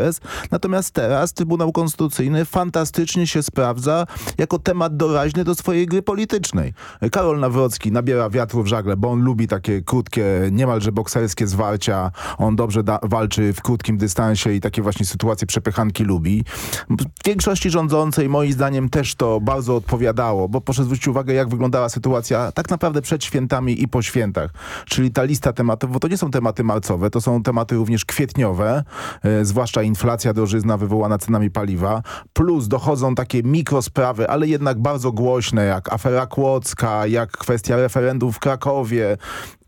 Natomiast teraz Trybunał Konstytucyjny fantastycznie się sprawdza jako temat doraźny do swojej gry politycznej. Karol Nawrocki nabiera wiatru w żagle, bo on lubi takie krótkie, niemalże bokserskie zwarcia. On dobrze walczy w krótkim dystansie i takie właśnie sytuacje przepychanki lubi. W większości rządzącej moim zdaniem też to bardzo odpowiadało, bo proszę zwrócić uwagę, jak wyglądała sytuacja tak naprawdę przed świętami i po świętach. Czyli ta lista tematów, bo to nie są tematy marcowe, to są tematy również kwietniowe, e, zwłaszcza inflacja, drożyzna wywołana cenami paliwa, plus dochodzą takie mikrosprawy, ale jednak bardzo głośne, jak afera Kłodzka, jak kwestia referendum w Krakowie.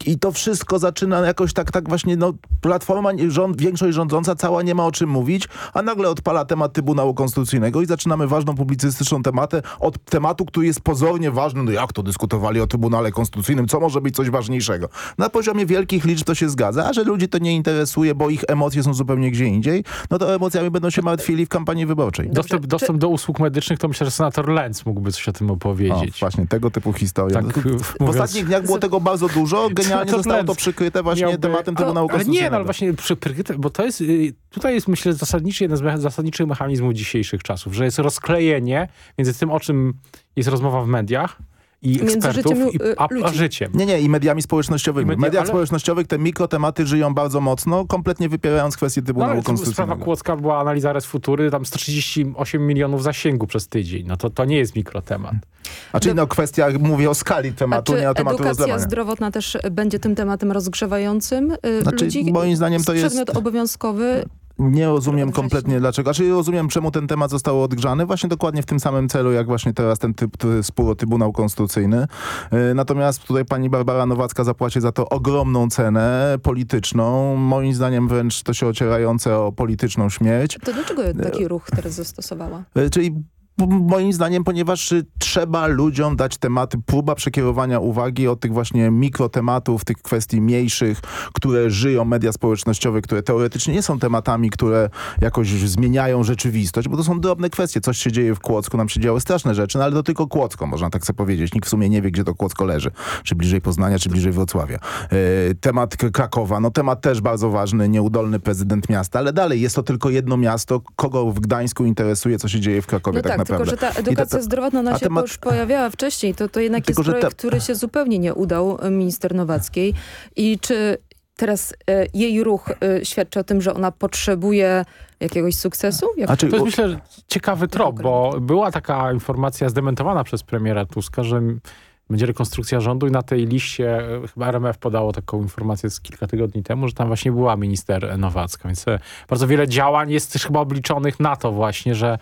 I to wszystko zaczyna jakoś tak, tak właśnie, no Platforma, rząd, większość rządząca cała nie ma o czym mówić, a nagle odpala temat Trybunału Konstytucyjnego i zaczynamy ważną publicystyczną tematę od tematu, który jest pozornie ważny. No jak to dyskutowali o Trybunale Konstytucyjnym? Co może być coś ważniejszego? Na poziomie wielkich liczb to się zgadza, a że ludzi to nie interesuje, bo ich emocje są zupełnie gdzie indziej, no to emocjami będą się martwili w kampanii wyborczej. Dostęp, dostęp do usług medycznych, to myślę, że senator Lenz mógłby coś o tym opowiedzieć. O, właśnie, tego typu historia. Tak, w mówiąc- ostatnich dniach było tego bardzo dużo, genialnie Senator zostało to przykryte właśnie miałby- tematem Trybunału Ale nie, Konstytucyjnego. no ale właśnie przy, przy, bo to jest, y, tutaj jest myślę zasadniczy, jeden z zasadniczych mechanizmów dzisiejszych czasów, że jest rozklejenie między tym, o czym jest rozmowa w mediach i ekspertów, życiem, i, y, a, a życiem. Nie, nie, i mediami społecznościowymi. Media- w mediach ale- społecznościowych te mikrotematy żyją bardzo mocno, kompletnie wypierając kwestię No, Trybunału sprawa Konstytucyjnego. Kłodzka była analiza res futury, tam 138 milionów zasięgu przez tydzień. No to, to nie jest mikrotemat. A czyli no kwestia, mówię o skali tematu, nie o tematu edukacja rozlewania. zdrowotna też będzie tym tematem rozgrzewającym y, Znaczy, ludzi? moim zdaniem to jest- Przedmiot obowiązkowy. Nie rozumiem kompletnie dlaczego. Znaczy rozumiem, czemu ten temat został odgrzany. Właśnie dokładnie w tym samym celu, jak właśnie teraz ten typ, spór o Trybunał Konstytucyjny. Yy, Natomiast tutaj pani Barbara Nowacka zapłaci za to ogromną cenę polityczną. Moim zdaniem wręcz to się ocierające o polityczną śmierć. To dlaczego taki ruch teraz zastosowała? E, Czyli moim zdaniem, ponieważ y, trzeba ludziom dać tematy, próba przekierowania uwagi od tych właśnie mikrotematów, tych kwestii mniejszych, które żyją media społecznościowe, które teoretycznie nie są tematami, które jakoś zmieniają rzeczywistość, bo to są drobne kwestie. Coś się dzieje w Kłodzku, nam się działy straszne rzeczy, no ale to tylko Kłodzko, można tak sobie powiedzieć. Nikt w sumie nie wie, gdzie to Kłodzko leży. Czy bliżej Poznania, czy bliżej Wrocławia. E, temat Krakowa, no temat też bardzo ważny, nieudolny prezydent miasta, ale dalej jest to tylko jedno miasto. Kogo w Gdańsku interesuje, co się dzieje w Krakowie No tak, tak, naprawdę. tylko że ta edukacja to- zdrowotna ona się temat- już pojawiała wcześniej. To, to jednak Tylko, jest projekt, te- który się zupełnie nie udał e, minister Nowackiej. I czy teraz e, jej ruch e, świadczy o tym, że ona potrzebuje jakiegoś sukcesu? Jak A czy- To jest myślę że ciekawy trop, bo była taka informacja zdementowana przez premiera Tuska, że będzie rekonstrukcja rządu i na tej liście chyba RMF podało taką informację z kilka tygodni temu, że tam właśnie była minister Nowacka, więc bardzo wiele działań jest też chyba obliczonych na to właśnie, że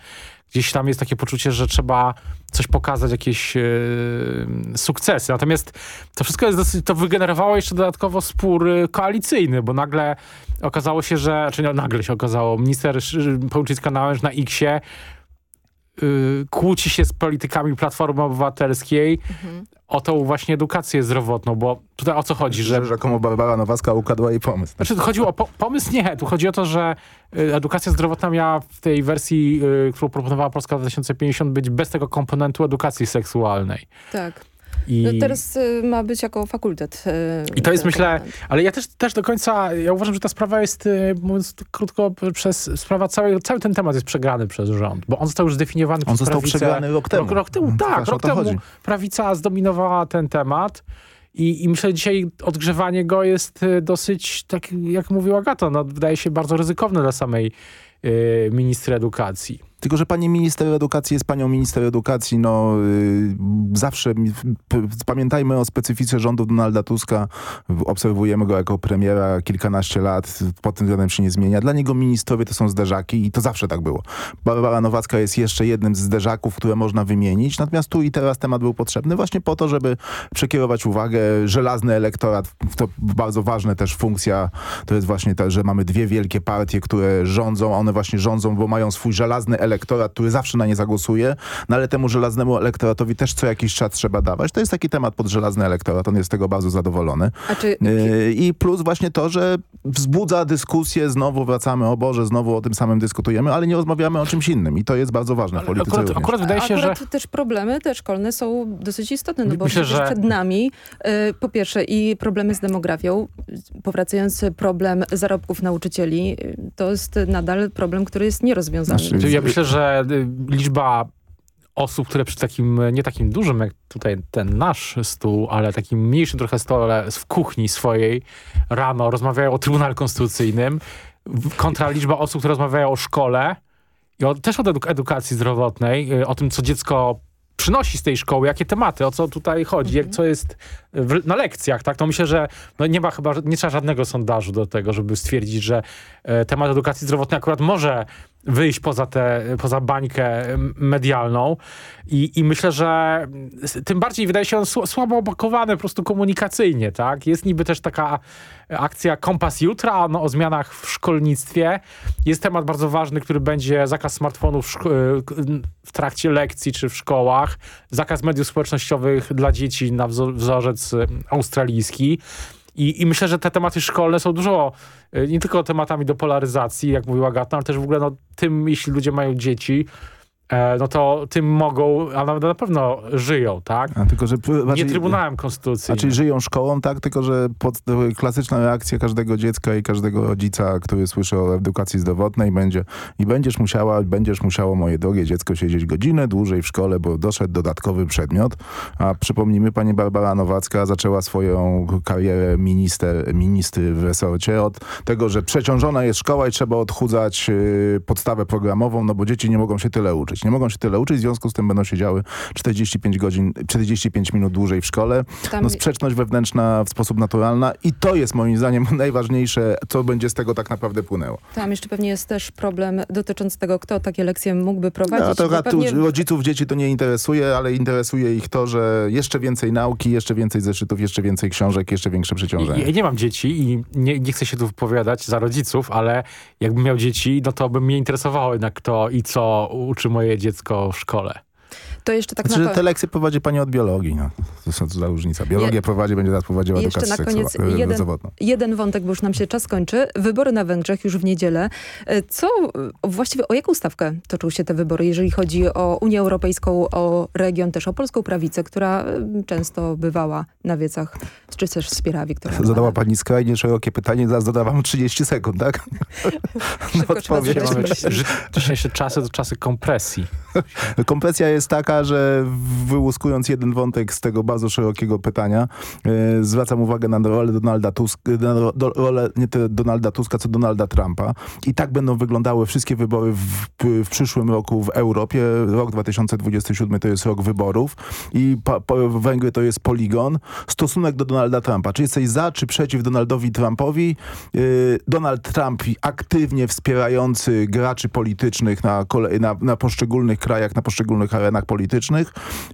gdzieś tam jest takie poczucie, że trzeba coś pokazać, jakieś e, sukcesy. Natomiast to wszystko jest dosyć, to wygenerowało jeszcze dodatkowo spór e, koalicyjny, bo nagle okazało się, że, czy no, nagle się okazało, minister Sz- Pełczycka-Nałęcz na X-ie kłóci się z politykami Platformy Obywatelskiej o tą właśnie edukację zdrowotną, bo tutaj o co chodzi, że... że rzekomo Barbara Nowacka ukradła jej pomysł. Znaczy, tu chodziło o po pomysł? Nie. Tu chodzi o to, że y, edukacja zdrowotna miała w tej wersji, y, którą proponowała Polska 2050 być bez tego komponentu edukacji seksualnej. Tak. I... No teraz e, ma być jako fakultet. e, I to jest, myślę, ale ja też, też do końca, ja uważam, że ta sprawa jest, y, mówiąc krótko, przez, sprawa, cały, cały ten temat jest przegrany przez rząd, bo on został już zdefiniowany On przez został prawicę. przegrany rok temu. Rok, rok temu, To tak, właśnie rok temu chodzi. prawica zdominowała ten temat i, i myślę, że dzisiaj odgrzewanie go jest y, dosyć, tak jak mówiła Agata, no, wydaje się bardzo ryzykowne dla samej y, ministra edukacji. Tylko, że pani minister edukacji jest panią minister edukacji, no y, zawsze pamiętajmy o specyfice rządu Donalda Tuska. Obserwujemy go jako premiera kilkanaście lat, pod tym względem się nie zmienia. Dla niego ministrowie to są zderzaki i to zawsze tak było. Barbara Nowacka jest jeszcze jednym z zderzaków, które można wymienić, natomiast tu i teraz temat był potrzebny właśnie po to, żeby przekierować uwagę. Żelazny elektorat, to bardzo ważna też funkcja, to jest właśnie to, że mamy dwie wielkie partie, które rządzą, one właśnie rządzą, bo mają swój żelazny elektorat, który zawsze na nie zagłosuje, no ale temu żelaznemu elektoratowi też co jakiś czas trzeba dawać. To jest taki temat pod żelazny elektorat, on jest z tego bardzo zadowolony. A czy I plus właśnie to, że wzbudza dyskusję, znowu wracamy, o Boże, znowu o tym samym dyskutujemy, ale nie rozmawiamy o czymś innym i to jest bardzo ważne w polityce akurat- również. akurat wydaje się, że... Akurat też problemy te szkolne są dosyć istotne, no bo Myślę, przecież że- przed nami y, po pierwsze i problemy z demografią, powracający problem zarobków nauczycieli, to jest nadal problem, który jest nierozwiązany. Znaczy, Ja myślę, że y, liczba osób, które przy takim, nie takim dużym jak tutaj ten nasz stół, ale takim mniejszym trochę stole w kuchni swojej rano rozmawiają o Trybunale Konstytucyjnym kontra liczba osób, które rozmawiają o szkole i o, też o eduk edukacji zdrowotnej, y, o tym, co dziecko przynosi z tej szkoły, jakie tematy, o co tutaj chodzi, jak, co jest w, na lekcjach, tak? To myślę, że no nie ma chyba, nie trzeba żadnego sondażu do tego, żeby stwierdzić, że e, temat edukacji zdrowotnej akurat może wyjść poza tę, poza bańkę medialną i, i myślę, że tym bardziej wydaje się on sł- słabo opakowany po prostu komunikacyjnie, tak? Jest niby też taka akcja Kompas Jutra no, o zmianach w szkolnictwie. Jest temat bardzo ważny, który będzie zakaz smartfonów w, w trakcie lekcji czy w szkołach, zakaz mediów społecznościowych dla dzieci na wzo- wzorzec australijski. I, I myślę, że te tematy szkolne są dużo, y, nie tylko tematami do polaryzacji, jak mówiła Agata, ale też w ogóle no, tym, jeśli ludzie mają dzieci, e, no to tym mogą, a nawet na pewno żyją, tak? A tylko, że Nie Trybunałem Konstytucyjnym. Znaczy żyją szkołą, tak, tylko że pod, klasyczna reakcja każdego dziecka i każdego rodzica, który słyszy o edukacji zdrowotnej będzie i będziesz musiała, będziesz musiało moje drogie dziecko siedzieć godzinę dłużej w szkole, bo doszedł dodatkowy przedmiot. A przypomnijmy, pani Barbara Nowacka zaczęła swoją karierę minister, ministry w resorcie od tego, że przeciążona jest szkoła i trzeba odchudzać podstawę programową, no bo dzieci nie mogą się tyle uczyć. Nie mogą się tyle uczyć, w związku z tym będą siedziały 45 godzin, 45 minut dłużej w szkole. Tam- No sprzeczność wewnętrzna w sposób naturalna i to jest moim zdaniem najważniejsze, co będzie z tego tak naprawdę płynęło. Tam jeszcze pewnie jest też problem dotyczący tego, kto takie lekcje mógłby prowadzić. No, to pewnie- rodziców dzieci to nie interesuje, ale interesuje ich to, że jeszcze więcej nauki, jeszcze więcej zeszytów, jeszcze więcej książek, jeszcze większe przeciążenie. Ja nie mam dzieci i nie, nie chcę się tu wypowiadać za rodziców, ale jakbym miał dzieci, no to by mnie interesowało jednak kto i co uczy moje dziecko w szkole. To jeszcze tak Znaczy, na ko- te lekcje prowadzi pani od biologii. No. To to za różnica. Biologię Je- prowadzi, będzie teraz prowadziła jeszcze edukację na koniec seksualną, jeden, zawodną. jeden wątek, bo już nam się czas kończy. Wybory na Węgrzech już w niedzielę. E, Co, e, właściwie o jaką stawkę toczą się te wybory, jeżeli chodzi o Unię Europejską, o region, też o polską prawicę, która e, często bywała na wiecach, czy też wspiera Wiktora Zadała pani skrajnie szerokie pytanie, zaraz dodawam 30 sekund, tak? Szybko trzeba odpowiedź. Mamy- Dzisiejsze czasy to czasy kompresji. Kompresja jest taka, że wyłuskując jeden wątek z tego bardzo szerokiego pytania, e, zwracam uwagę na rolę Donalda Tuska, ro- do, rolę nie Donalda Tuska, co Donalda Trumpa. I tak będą wyglądały wszystkie wybory w, w przyszłym roku w Europie. Rok 2027 to jest rok wyborów i pa, po, Węgry to jest poligon. Stosunek do Donalda Trumpa. Czy jesteś za, czy przeciw Donaldowi Trumpowi? E, Donald Trump aktywnie wspierający graczy politycznych na, na, na poszczególnych krajach, na poszczególnych arenach politycznych.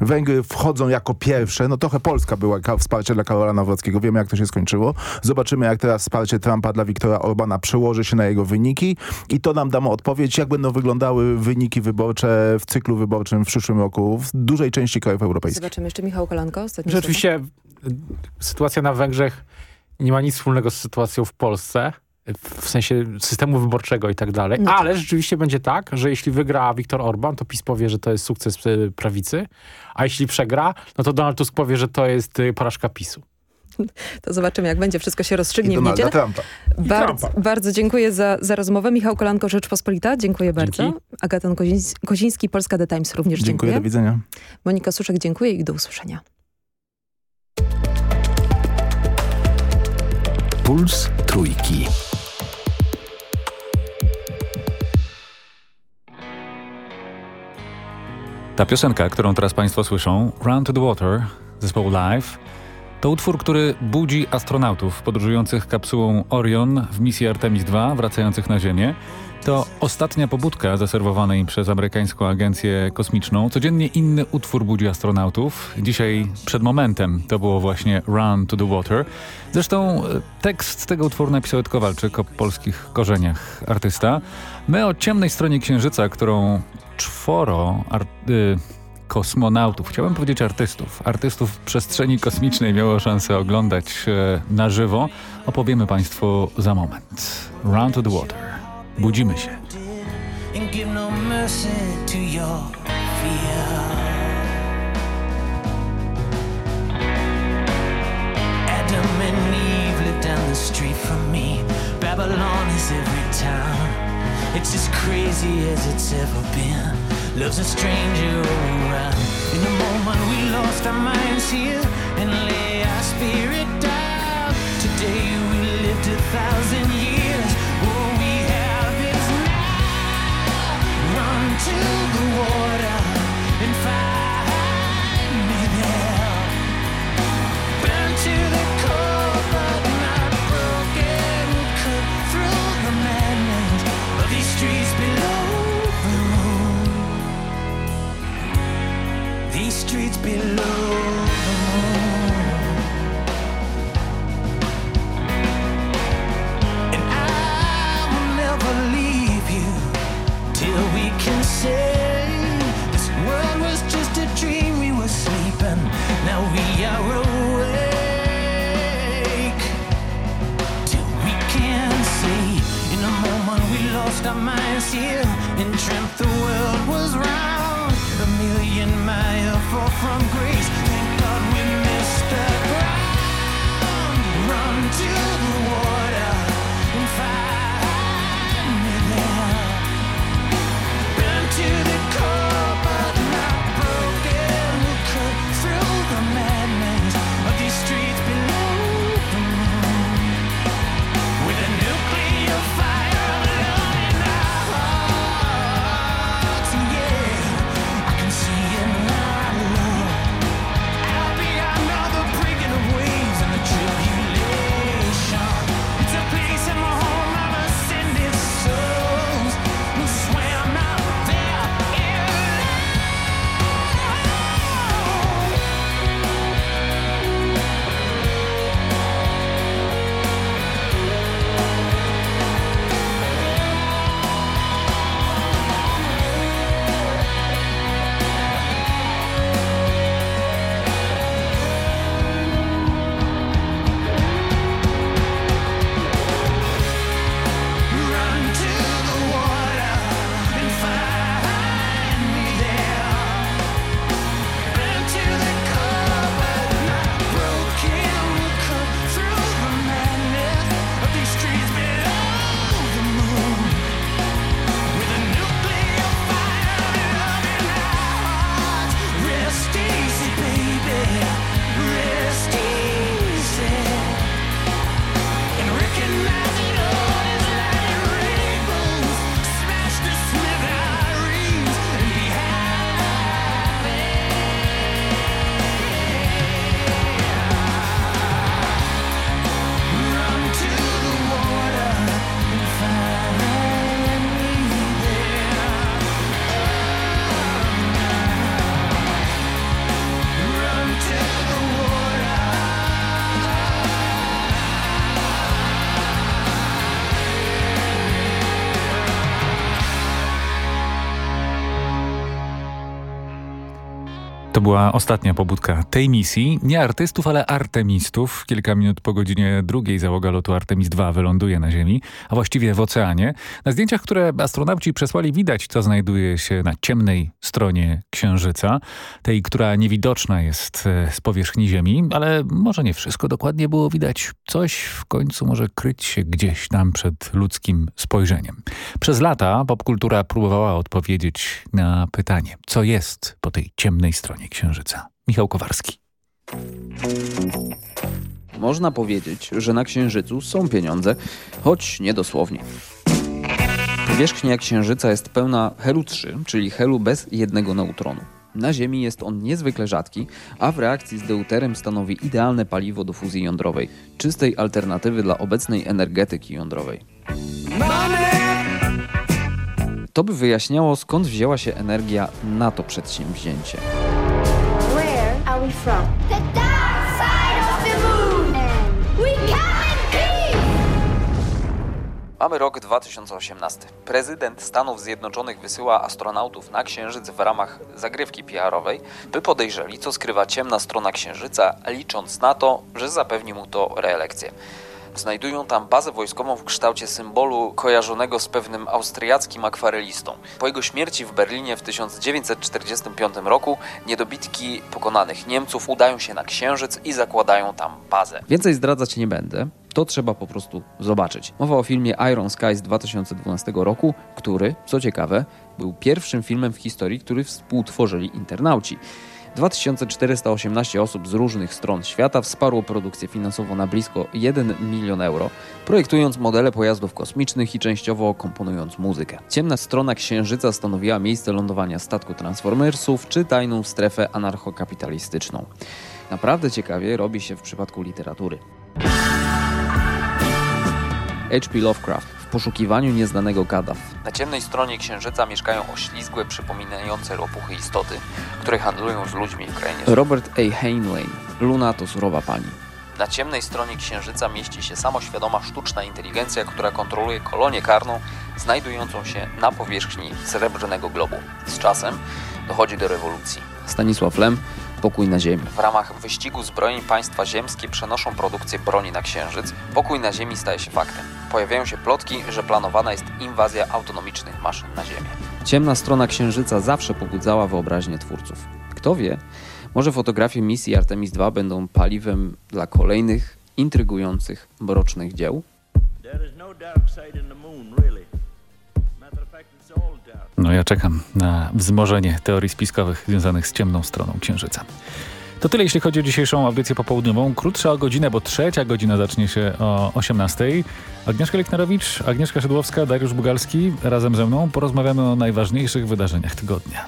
Węgry wchodzą jako pierwsze. No trochę Polska była wsparcie dla Karola Nawrockiego. Wiemy, jak to się skończyło. Zobaczymy, jak teraz wsparcie Trumpa dla Viktora Orbana przełoży się na jego wyniki i to nam damy odpowiedź, jak będą wyglądały wyniki wyborcze w cyklu wyborczym w przyszłym roku w dużej części krajów europejskich. Zobaczymy jeszcze Michał Kolanko. Rzeczywiście y, sytuacja na Węgrzech nie ma nic wspólnego z sytuacją w Polsce, w sensie systemu wyborczego i tak dalej, No tak. ale rzeczywiście będzie tak, że jeśli wygra Viktor Orban, to PiS powie, że to jest sukces y, prawicy, a jeśli przegra, no to Donald Tusk powie, że to jest y, porażka PiSu. To zobaczymy, jak będzie wszystko się rozstrzygnie I w niedzielę. Trumpa. Bardzo, bardzo dziękuję za, za rozmowę. Michał Kolanko, Rzeczpospolita. Dziękuję bardzo. Agatan Koziński, Koziński, Polska The Times również Dziękuję, dziękuję. do widzenia. Monika Suszek, dziękuję i do usłyszenia. Puls Trójki. Ta piosenka, którą teraz Państwo słyszą, Run to the Water, zespołu Live, to utwór, który budzi astronautów podróżujących kapsułą Orion w misji Artemis II, wracających na Ziemię. To ostatnia pobudka zaserwowana im przez amerykańską agencję kosmiczną. Codziennie inny utwór budzi astronautów. Dzisiaj przed momentem to było właśnie Run to the Water. Zresztą e, tekst tego utworu napisał Ed Kowalczyk o polskich korzeniach artysta. My o ciemnej stronie Księżyca, którą czworo y, kosmonautów, chciałem powiedzieć artystów, artystów przestrzeni kosmicznej miało szansę oglądać e, na żywo, opowiemy Państwu za moment. Run to the Water. Budzimy się. no. Adam and Eve live down the street from me. Babylon is every town. It's as crazy as it's ever been. Love's a stranger around. In the moment we lost our minds here and lay our spirit down. Today we lived a thousand years. All we have is now. Run to the water and find lost our minds here and dreamt the world was round. A million miles far from była ostatnia pobudka tej misji. Nie artystów, ale artemistów. Kilka minut po godzinie drugiej załoga lotu Artemis II wyląduje na Ziemi, a właściwie w oceanie. Na zdjęciach, które astronauci przesłali widać, co znajduje się na ciemnej stronie Księżyca. Tej, która niewidoczna jest e, z powierzchni Ziemi, ale może nie wszystko dokładnie było widać. Coś w końcu może kryć się gdzieś tam przed ludzkim spojrzeniem. Przez lata popkultura próbowała odpowiedzieć na pytanie, co jest po tej ciemnej stronie Księżyca. Michał Kowarski. Można powiedzieć, że na Księżycu są pieniądze, choć nie dosłownie. Powierzchnia Księżyca jest pełna helu 3, czyli helu bez jednego neutronu. Na Ziemi jest on niezwykle rzadki, a w reakcji z deuterem stanowi idealne paliwo do fuzji jądrowej, czystej alternatywy dla obecnej energetyki jądrowej. To by wyjaśniało, skąd wzięła się energia na to przedsięwzięcie. From? The dark side of the moon. We come in peace. Mamy rok 2018. Prezydent Stanów Zjednoczonych wysyła astronautów na Księżyc w ramach zagrywki PR-owej, by podejrzeli, co skrywa ciemna strona Księżyca, licząc na to, że zapewni mu to reelekcję. Znajdują tam bazę wojskową w kształcie symbolu kojarzonego z pewnym austriackim akwarelistą. Po jego śmierci w Berlinie w 1945 roku niedobitki pokonanych Niemców udają się na Księżyc i zakładają tam bazę. Więcej zdradzać nie będę. To trzeba po prostu zobaczyć. Mowa o filmie Iron Sky z 2012 roku, który, co ciekawe, był pierwszym filmem w historii, który współtworzyli internauci. 2418 osób z różnych stron świata wsparło produkcję finansowo na blisko 1 milion euro, projektując modele pojazdów kosmicznych i częściowo komponując muzykę. Ciemna strona Księżyca stanowiła miejsce lądowania statku Transformersów czy tajną strefę anarchokapitalistyczną. Naprawdę ciekawie robi się w przypadku literatury. H.P. Lovecraft poszukiwaniu nieznanego Gaddaw. Na ciemnej stronie księżyca mieszkają oślizgłe, przypominające ropuchy istoty, które handlują z ludźmi w krainie. Robert A. Heinlein. Luna to surowa pani. Na ciemnej stronie księżyca mieści się samoświadoma sztuczna inteligencja, która kontroluje kolonię karną znajdującą się na powierzchni srebrnego globu. Z czasem dochodzi do rewolucji. Stanisław Lem Pokój na Ziemi. W ramach wyścigu zbrojeń państwa ziemskie przenoszą produkcję broni na Księżyc. Pokój na Ziemi staje się faktem. Pojawiają się plotki, że planowana jest inwazja autonomicznych maszyn na Ziemię. Ciemna strona Księżyca zawsze pobudzała wyobraźnię twórców. Kto wie, może fotografie misji Artemis II będą paliwem dla kolejnych intrygujących, mrocznych dzieł? No ja czekam na wzmożenie teorii spiskowych związanych z ciemną stroną Księżyca. To tyle, jeśli chodzi o dzisiejszą audycję popołudniową. Krótsza o godzinę, bo trzecia godzina zacznie się o 18. Agnieszka Leknerowicz, Agnieszka Szydłowska, Dariusz Bugalski razem ze mną porozmawiamy o najważniejszych wydarzeniach tygodnia.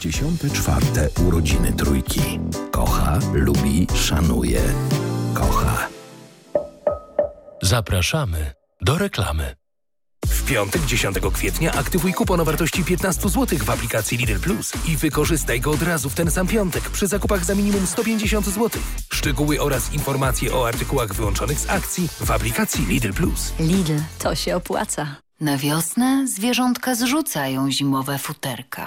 64. urodziny trójki. Kocha, lubi, szanuje. Kocha. Zapraszamy do reklamy. W piątek 10 kwietnia aktywuj kupon o wartości 15 zł w aplikacji Lidl Plus i wykorzystaj go od razu w ten sam piątek przy zakupach za minimum 150 zł. Szczegóły oraz informacje o artykułach wyłączonych z akcji w aplikacji Lidl Plus. Lidl, to się opłaca. Na wiosnę zwierzątka zrzucają zimowe futerka.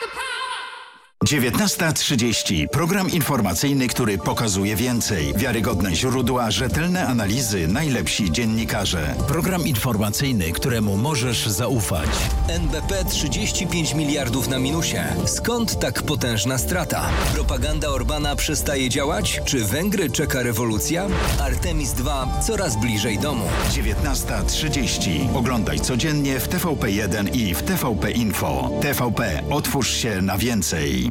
19.30. Program informacyjny, który pokazuje więcej. Wiarygodne źródła, rzetelne analizy, najlepsi dziennikarze. Program informacyjny, któremu możesz zaufać. NBP 35 miliardów na minusie. Skąd tak potężna strata? Propaganda Orbana przestaje działać? Czy Węgry czeka rewolucja? Artemis II coraz bliżej domu. 19.30. Oglądaj codziennie w TVP1 i w TVP Info. TVP. Otwórz się na więcej.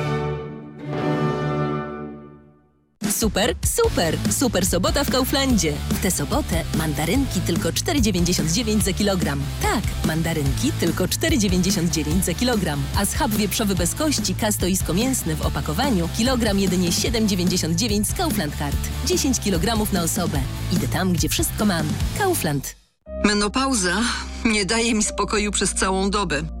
Super, super, super sobota w Kauflandzie. W tę sobotę mandarynki tylko 4,99 za kilogram. Tak, mandarynki tylko 4,99 za kilogram. A schab wieprzowy bez kości, kastoisko mięsny w opakowaniu, kilogram jedynie 7,99 z Kaufland Card. 10 kg na osobę. Idę tam, gdzie wszystko mam. Kaufland. Menopauza nie daje mi spokoju przez całą dobę.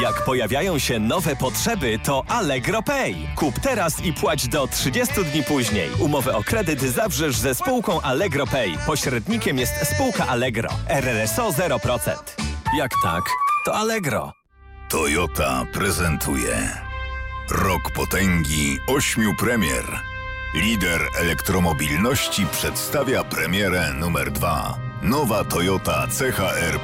Jak pojawiają się nowe potrzeby, to Allegro Pay. Kup teraz i płać do 30 dni później. Umowę o kredyt zawrzesz ze spółką Allegro Pay. Pośrednikiem jest spółka Allegro. RRSO 0%. Jak tak, to Allegro. Toyota prezentuje Rok potęgi ośmiu premier. Lider elektromobilności przedstawia premierę numer dwa. Nowa Toyota CHR+.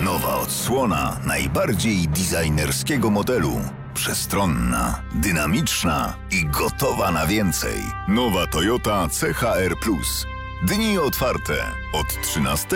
Nowa odsłona najbardziej designerskiego modelu. Przestronna, dynamiczna i gotowa na więcej. Nowa Toyota CHR+. Dni otwarte od 13